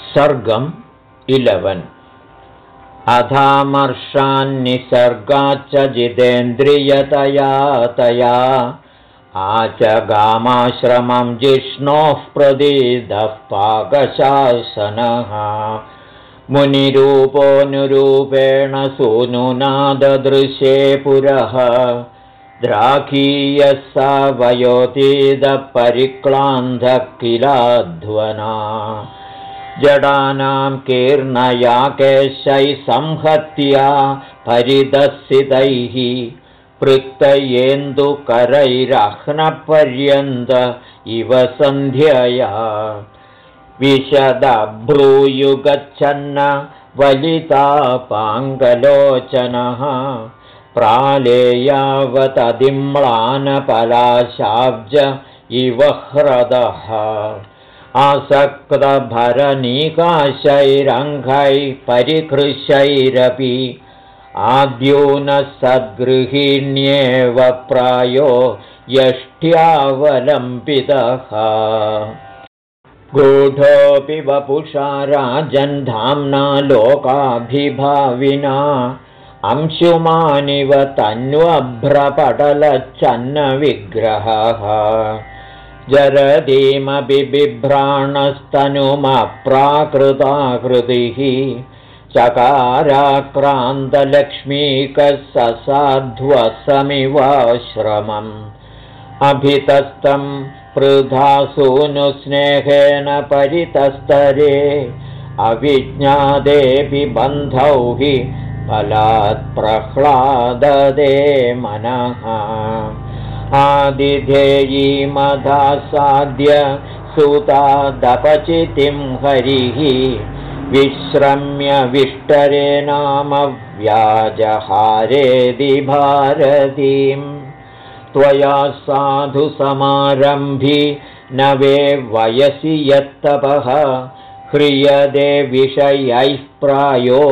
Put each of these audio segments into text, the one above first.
सर्गम् इलवन्। अधामर्षान्निसर्गाच्च जितेन्द्रियतया तया। आचगामाश्रमं जिष्णोः प्रदीदः पाकशासनः। मुनिरूपोऽनुरूपेण सूनुनाददृशे पुरः। द्राकीयः सा वयोतीदपरिक्लान्धः किलाध्वना जडानां कीर्णया केशैः संहत्या परिदर्शितैः पृक्तयेन्दुकरैरह्नपर्यन्त इव सन्ध्यया। विशदभ्रूयुगच्छन्न वलितापाङ्गलोचनः प्रालेयावतदिम्लानपलाशाब्ज इव ह्रदः आसक्तभरनिकाशैरङ्घैः परिकृशैरपि आद्यूनः सद्गृहिण्येव प्रायो यष्ट्यावलम्बितः। गूढोऽपि वपुषा राजन्धाम्ना लोकाभिभाविना। अंशुमानिव तन्वभ्रपटलच्छन्नविग्रहः जरदीमपि बिभ्राणस्तनुमप्राकृताकृतिः चकाराक्रान्तलक्ष्मीकससाध्वसमिवाश्रमम् अभितस्तं पृथासूनुस्नेहेन परितस्तरे अविज्ञादेऽपि बन्धौ हि फलात्प्रह्लाददे मनः आदिधेयीमधासाद्य सुतादपचितिं हरिः विश्रम्य विष्टरे नाम व्याजहारेदि भारतीं त्वया साधुसमारम्भि न वे वयसि यत्तपः। ह्रियदे विषयैः प्रायो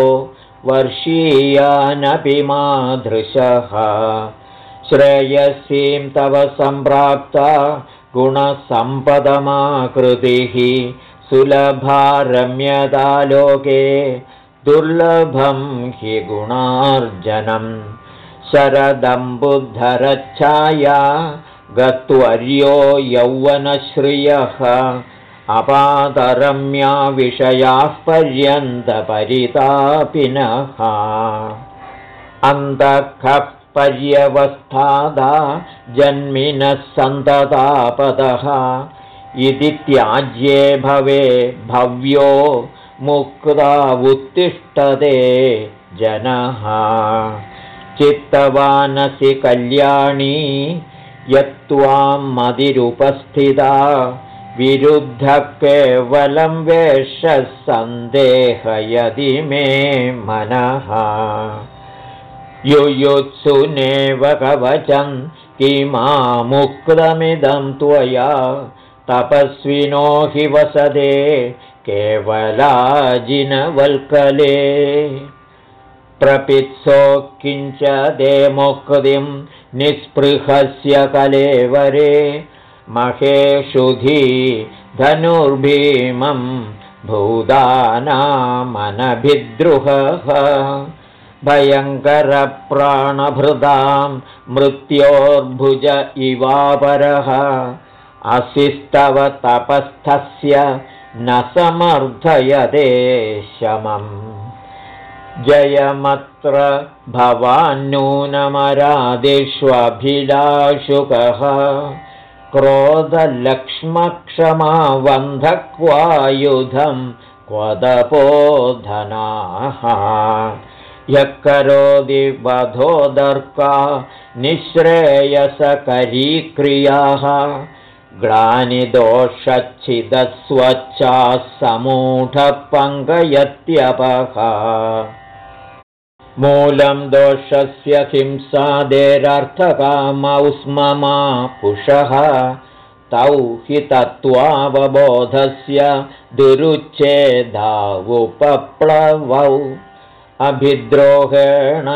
वर्षीयानपि मादृशः श्रेयसीं तव सम्प्राप्ता गुणसम्पदमाकृतिः सुलभा रम्यतालोके दुर्लभं हि गुणार्जनं शरदम्बुद्धरच्छाया गत्वर्यो यौवनश्रियः अपातरम्या विषयाः पर्यन्तपरितापिनः। अन्तःखः पर्यवस्थादा जन्मिनः सन्ततापदः इति त्याज्ये भवे भव्यो मुक्तावुत्तिष्ठते जनः। चित्तवानसि कल्याणी यत्त्वां मदिरुपस्थिता विरुद्धः केवलं वेषः सन्देहयदि मे मनः युयुत्सुनेव कवचं किमामुक्तमिदं त्वया तपस्विनो हि वसदे केवलाजिनवल्कले। प्रपित्सो किञ्च देमुक्तिं निःस्पृहस्य कलेवरे। महेशुधी धनुर्भीमं भूदानामनभिद्रुहः भयङ्करप्राणभृदां मृत्योर्भुज इवापरः। असिस्तव तपस्थस्य न समर्थयते शमम्। जयमत्र भवान्नूनमरादिष्वभिलाशुकः क्रोधलक्ष्मक्षमावन्धक्वायुधं क्वदपोधनाः यः करोति वधोदर्का निःश्रेयसकरीक्रियाः। ग्लानिदोषच्छिदस्वच्छाः समूढपङ्गयत्यपः। मूलं दोषस्य हिंसादेरर्थकामौ स्ममा पुषः। तौ हि तत्त्वावबोधस्य दुरुच्छेदावुपप्लवौ अभिद्रोहेण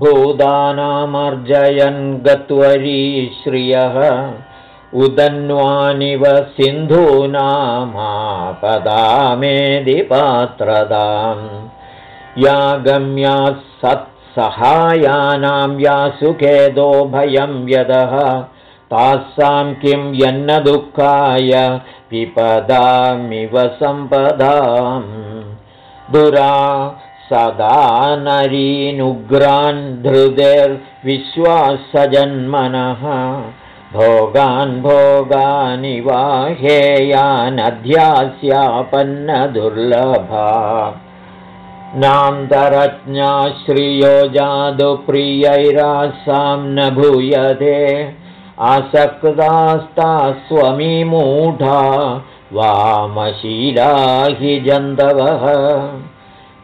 भूतानामर्जयन् गत्वरी श्रियः उदन्वानिव सिन्धूनामापदामेदिपात्रदाम् या गम्या सत्सहायानां या सुखेदो भयं यदः तासां किं यन्न दुःखाय विपदामिव सम्पदाम् दुरा सदा नरीनुग्रान् धृतिर्विश्वासजन्मनः भोगान् भोगानि वाहेयानध्यास्यापन्नदुर्लभा नान्तरज्ञाश्रियो जादुप्रियैरासां न भूयते। आसक्तास्ता स्वमीमूढा वामशीला हि जन्तवः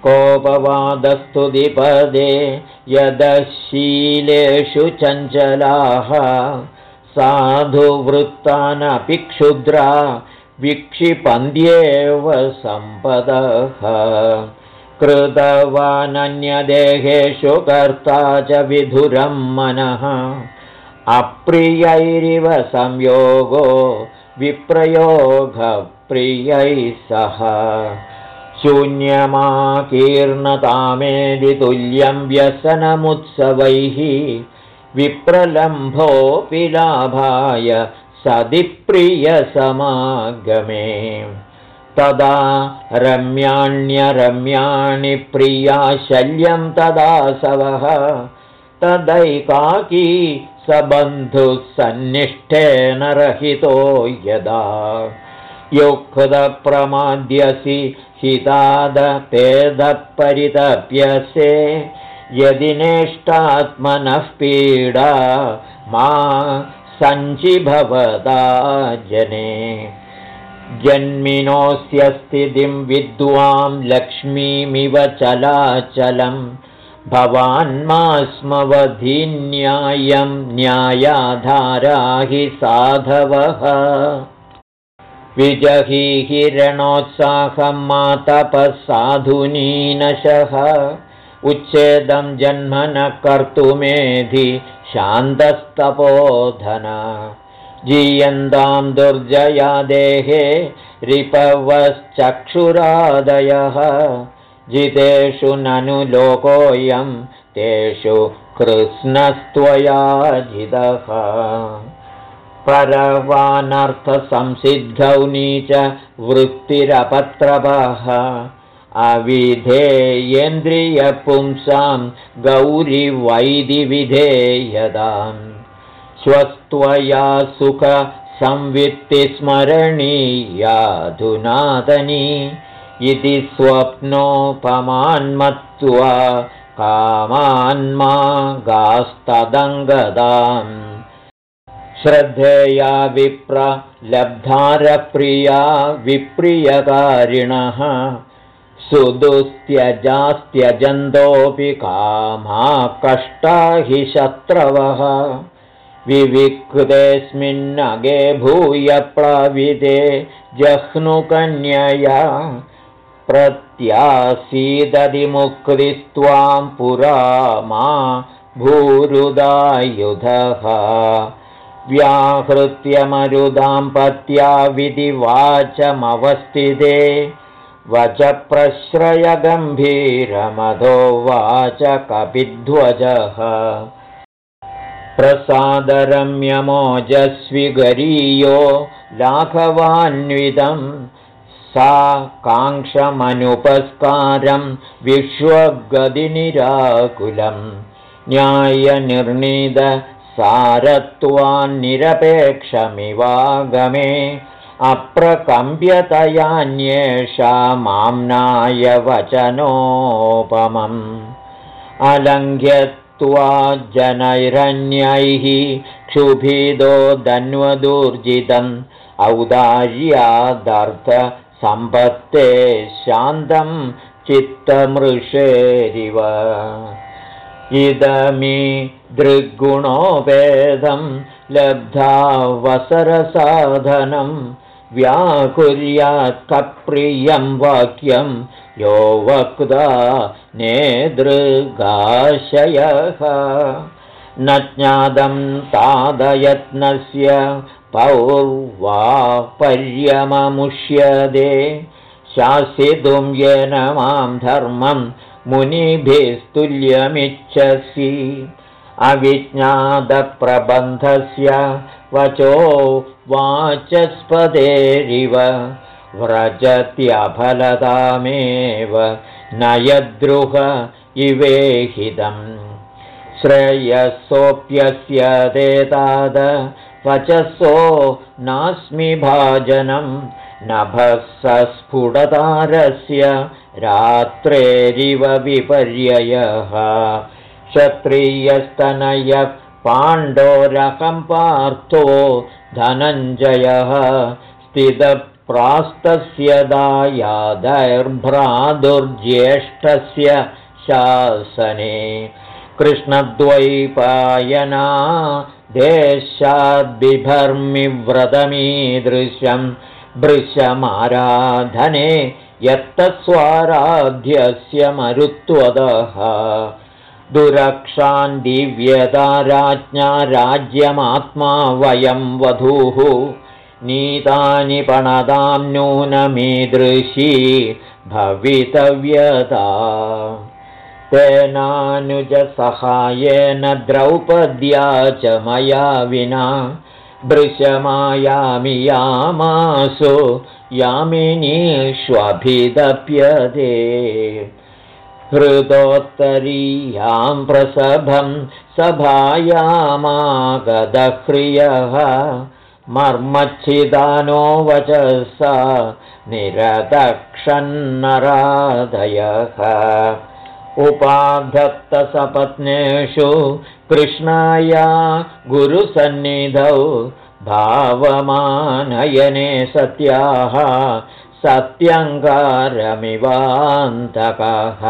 कोपवादस्तुतिपदे यदशीलेषु चञ्चलाः। साधुवृत्तानपि क्षुद्रा विक्षिपन्त्येव सम्पदः। कृतवानन्यदेहेषु कर्ता च विधुरं मनः। अप्रियैरिव संयोगो विप्रयोगप्रियैः सह शून्यमाकीर्णतामेदितुल्यं व्यसनमुत्सवैः विप्रलम्भोऽपि लाभाय सदि प्रियसमागमे तदा रम्याण्यरम्याणि प्रिया शल्यं तदासवः तदैकाकी सबन्धुः सन्निष्ठेन रहितो यदा युक्तप्रमाद्यसि हितादपेदपरितप्यसे यदि नेष्टात्मनः पीडा मा सञ्चिभवदा जने। जन्मिनोऽस्य स्थितिं विद्वां लक्ष्मीमिव चलाचलं भवान्मा स्मवधिन्यायं न्यायाधारा हि साधवः विजहीहिरणोत्साहं मातपः साधुनीनशः उच्छेदं जन्म कर्तुमेधि शान्तस्तपोधन। जीयन्तां दुर्जया देहे रिपवश्चक्षुरादयः। जितेषु ननु लोकोऽयं तेषु कृत्स्नस्त्वया जितः परवानर्थसंसिद्धौनी च वृत्तिरपत्रपः अविधेयेन्द्रियपुंसां गौरिवैदिविधेयदाम् स्वस्त्वया सुखसंवित्तिस्मरणीयाधुनादनी इति स्वप्नोपमान्मत्वा कामान्मा गास्तदङ्गदाम् श्रद्धेया विप्रलब्धारप्रिया विप्रियकारिणः सुदुस्त्यजास्त्यजन्तोऽपि कामा कष्टा हि शत्रवः। विविकृतेऽस्मिन्नगे भूय प्लविते जह्नुकन्यया पुरा मा भूरुदायुधः व्याहृत्यमरुदां पत्या विधिवाचमवस्थिते वचप्रश्रयगम्भीरमधो वाच कपिध्वजः प्रसादरम्यमोजस्विगरीयो लाघवान्वितं सा काङ्क्षमनुपस्कारं विश्वगदिनिराकुलं न्यायनिर्णीतसारत्वान्निरपेक्षमिवागमे अप्रकम्प्यतयान्येषा माम्नाय वचनोपमम्। अलङ्घ्यत्वा जनैरन्यैः क्षुभिदो धन्वदूर्जितम्। औदार्यादर्थसम्पत्ते शान्तं चित्तमृषेरिव इदमी दृग्गुणोपेदं लब्धावसरसाधनं व्याकुर्यात्कप्रियं वाक्यं यो वक्ता नेदृगाशयः। न ज्ञातं तादयत्नस्य पौर्वा पर्यममुष्यदे शासितुं येन मां धर्मं मुनिभिस्तुल्यमिच्छसि। अविज्ञातप्रबन्धस्य वचो वाचस्पदेरिव व्रजत्यफलतामेव नयद्रुह इवेहितम्। श्रेयसोऽप्यस्य देताद वचसो नास्मि भाजनं नभः रात्रेरिव विपर्ययः। क्षत्रियस्तनयः पाण्डोरकं पार्थो धनञ्जयः। स्थितप्रास्तस्य दायादैर्भ्रादुर्ज्येष्ठस्य शासने। कृष्णद्वैपायना देशाद्बिभर्मिव्रतमीदृशं भृशमाराधने यत्तस्वाराध्यस्य मरुत्वदः। दुरक्षान् दिव्यता राज्ञा राज्यमात्मा वयं वधूः। नीतानि पणदां नूनमीदृशी भवितव्यता। तेनानुजसहायेन द्रौपद्या च मया विना। भृशमायामि यामासु यामिनीष्वभिदप्यते। हृदोत्तरीयां प्रसभं सभायामागदह्रियः। मर्मच्छिदानो वचसा निरदक्षन्नराधयः उपाधत्तसपत्नेषु कृष्णाया गुरुसन्निधौ भावमानयने सत्याः सत्यङ्गारमिवान्तकः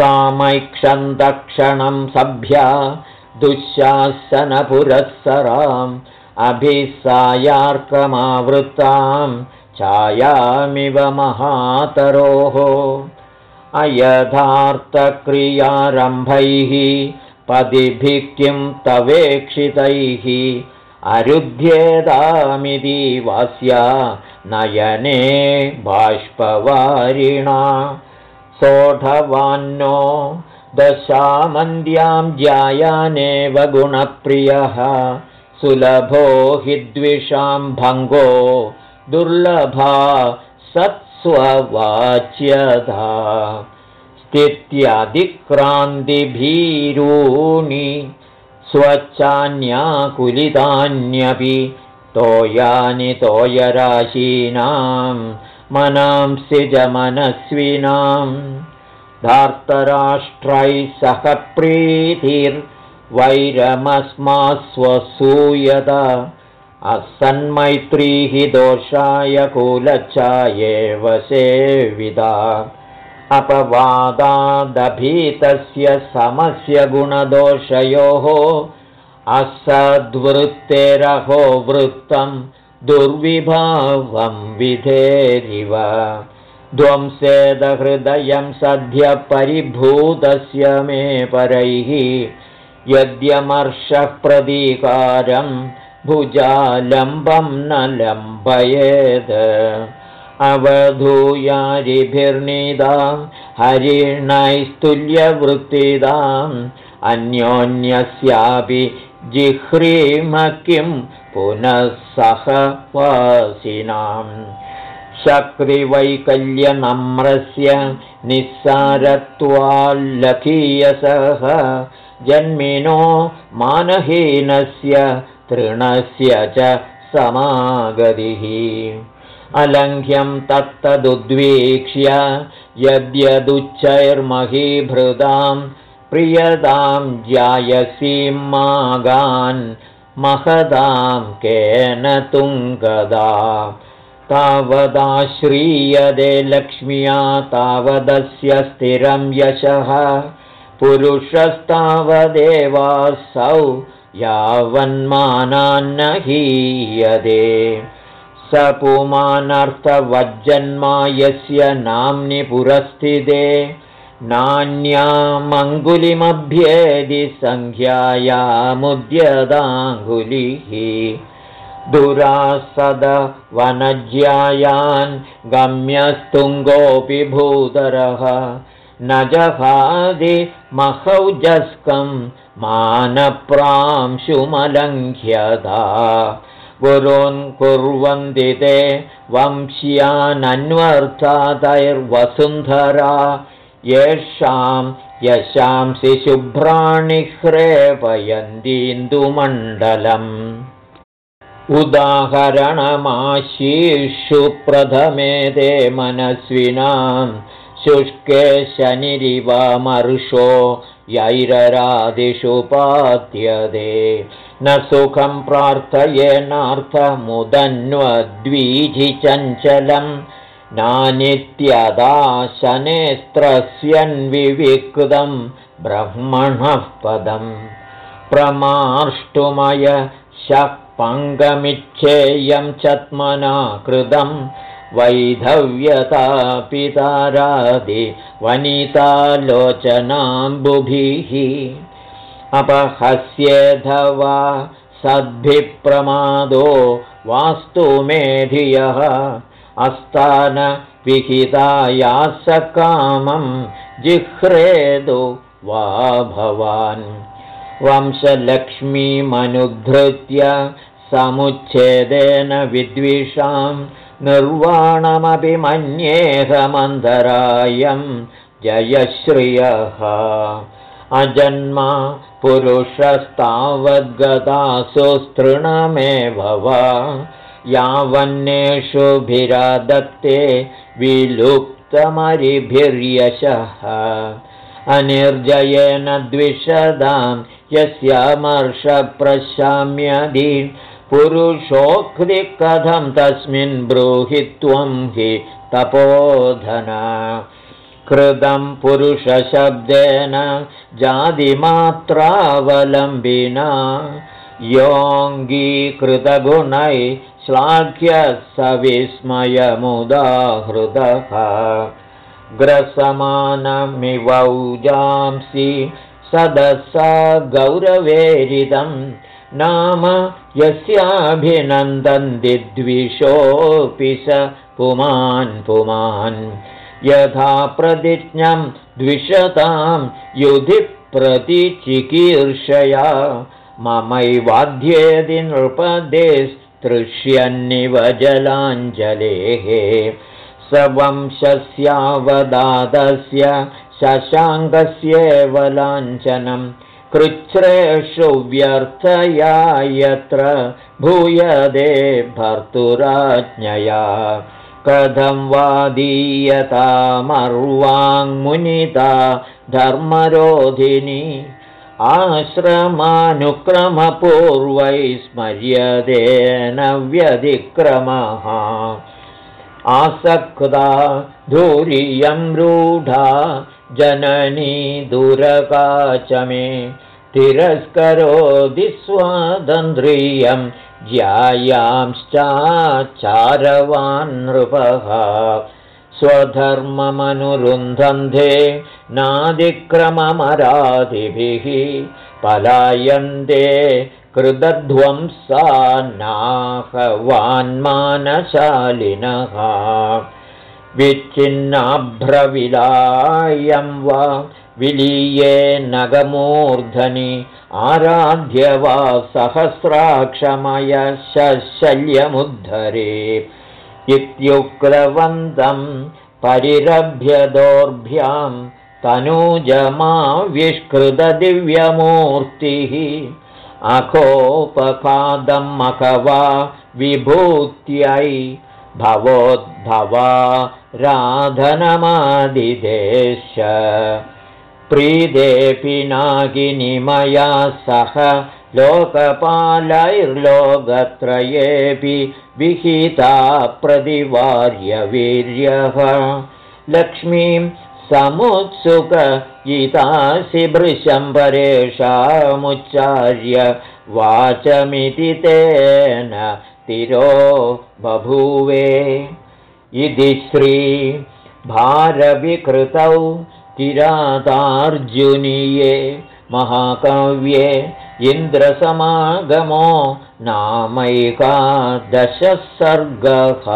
तामैक्षन्तक्षणं सभ्या दुःशासनपुरःसराम् अभिसायार्कमावृत्तां छायामिव महातरोः। अयथार्थक्रियारम्भैः पदिभिः किं तवेक्षितैः अरुध्येदामिति वास्या नयने बाष्पवारिणा। सोढवान्नो दशामन्द्यां ज्यायानेव गुणप्रियः सुलभो हि द्विषां भङ्गो दुर्लभा सत्स्ववाच्यता स्थित्यादिक्रान्तिभीरूणि स्वच्छान्याकुलितान्यपि तोयानि तोयराशीनां मनांसि जमनस्विनां। धार्तराष्ट्रैः सह प्रीतिर्वैरमस्मास्वसूयत असन्मैत्रीः दोषाय कुलच्छायेव सेविता अपवादादभीतस्य समस्य गुणदोषयोः असद्वृत्तेरहो वृत्तं दुर्विभावं विधेरिव। ध्वंसेदहृदयं सद्य परिभूतस्य मे परैः यद्यमर्षः प्रतीकारं भुजालम्बं न लम्बयेत् अवधूयारिभिर्निदां हरिणैस्तुल्यवृत्तिदाम् अन्योन्यस्यापि जिह्रीम किं पुनः सह वासिनाम् शक्तिवैकल्यनम्रस्य निस्सारत्वाल्लखीयसः जन्मिनो मानहीनस्य तृणस्य च समागतिः अलङ्घ्यं तत्तदुद्वीक्ष्य यद्यदुच्चैर्महीभृदां प्रियतां ज्यायसीं मागान् महदां केन तुङ्गदा। तावदाश्रीयदे लक्ष्म्या तावदस्य स्थिरं यशः। पुरुषस्तावदेवासौ यावन्मानान्न हीयते स पुमानर्थवज्जन्मा यस्य नाम्नि पुरस्थिते। नान्यामङ्गुलिमभ्येदि सङ्ख्यायामुद्यदाङ्गुलिः दुरासदवनज्यायान् गम्यस्तुङ्गोऽपि भूतरः। न जहादि महौजस्कं मानप्रांशुमलङ्घ्यदा गुरून् कुर्वन्ति ते वंश्यानन्वर्थादैर्वसुन्धरा येषां यशांसि शुभ्राणि ह्रेपयन्तीन्दुमण्डलम् उदाहरणमाशीषु प्रथमे ते मनस्विनां शुष्के शनिरिवमर्षो यैररादिषु पात्यदे न सुखं प्रार्थयेनार्थमुदन्वद्वीजिचञ्चलम् नानित्यदाशनेस्त्रस्यन्विविक्तं ब्रह्मणः पदम्। प्रमार्ष्टुमय पङ्गमिच्छेयं चत्मना कृतं वैधव्यतापितारादि वनितालोचनाम्बुभिः अपहस्येधवा सद्भिप्रमादो वास्तु मेधियः कामं जिह्रेदु वा भवान्। वंशलक्ष्मीमनुधृत्य समुच्छेदेन विद्विषां निर्वाणमपि मन्येहमन्धरायं जयश्रियः अजन्मा पुरुषस्तावद्गदासु स्तृणमेव वा यावन्नेषुभिरादत्ते विलुप्तमरिभिर्यशः। अनिर्जयेन द्विषदां यस्यामर्षप्रशाम्यधि पुरुषोक्ति कथं तस्मिन् ब्रूहि त्वं हि तपोधना। कृतं पुरुषशब्देन जातिमात्रावलम्बिना। योऽङ्गीकृतगुणै श्लाघ्य स विस्मयमुदाहृदः ग्रसमानमिवौजांसि सदसा गौरवेरिदं नाम यस्याभिनन्दन्ति द्विषोऽपि स पुमान् पुमान्। यथा प्रतिज्ञं द्विषतां युधि प्रतिचिकीर्षया ममैवाध्येदि नृपदेस्तृष्यन्निव जलाञ्जलेः स वंशस्यावदातस्य शशाङ्कस्येव लाञ्छनं कृच्छ्रेषु व्यर्थया यत्र भूयदे भर्तुराज्ञया। कथं वादीयतामर्वाङ्मुनिता धर्मरोधिनी? आश्रमानुक्रमपूर्वै स्मर्यदेन व्यधिक्रमः आसक्ता धूरियं रूढा जननी दुरकाच मे तिरस्करोति स्वातन्त्र्यं ज्यायांश्चाचारवान् नृपः। स्वधर्ममनुरुन्धन्धे नादिक्रममरादिभिः पलायन्ते कृतध्वंसा नाहवान्मानशालिनः विच्छिन्नाभ्रविलायं वा विलीये नगमूर्धनि आराध्य वा सहस्राक्षमयशल्यमुद्धरे। इत्युक्तवन्तं परिरभ्यदोर्भ्यां तनूजमाविष्कृतदिव्यमूर्तिः। अखोपखादम् मखवा विभूत्यै भवोद्भवा राधनमादिदेश। प्रीदेऽपि नागिनिमया सह लोकपालैर्लोकत्रयेऽपि विहिता प्रतिवार्यवीर्यः। लक्ष्मीं समुत्सुकयितासि भृशम्बरेषामुच्चार्य वाचमिति तेन तिरो बभूवे। इति श्रीभारविकृतौ किरातार्जुनीये महाकाव्ये इन्द्रसमागमो नामैकादशः सर्गः